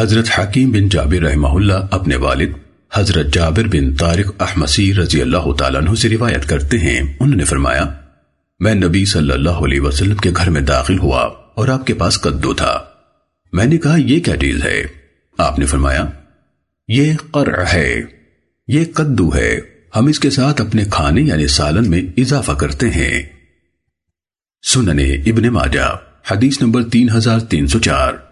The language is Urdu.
حضرت حکیم بن جابر رحمہ اللہ اپنے والد، حضرت جابر بن طارق احمسی رضی اللہ تعالیٰ عنہ سے روایت کرتے ہیں۔ انہوں نے فرمایا، میں نبی صلی اللہ علیہ وسلم کے گھر میں داخل ہوا اور آپ کے پاس قدو تھا۔ میں نے کہا، یہ کیا چیز ہے؟ آپ نے فرمایا، یہ قرع ہے، یہ قدو ہے۔ ہم اس کے ساتھ اپنے کھانے یعنی سالن میں اضافہ کرتے ہیں۔ سننے ابن ماجہ، حدیث نمبر تین ہزار تین سو چار۔